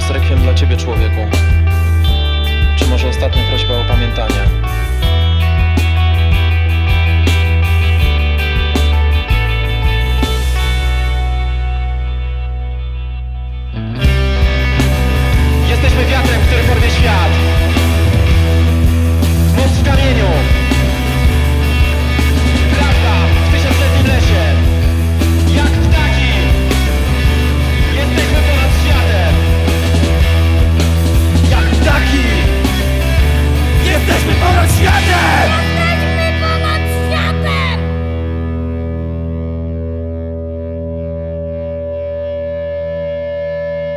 jest rekwiem dla Ciebie człowieku. Czy może ostatnia prośba o pamiętanie? rozsiane